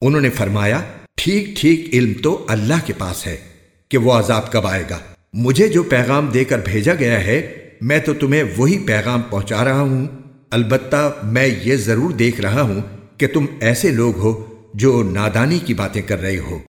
انہوں نے فرمایا، ٹھیک ٹھیک، علم تو اللہ کے پاس ہے کہ وہ عذاب کب آئے گا۔ مجھے جو پیغام دے کر بھیجا گیا ہے، میں تو تمہیں وہی پیغام پہنچا رہا ہوں۔ البتہ میں یہ ضرور دیکھ رہا ہوں کہ تم ایسے لوگ ہو جو نادانی کی باتیں کر رہے ہو۔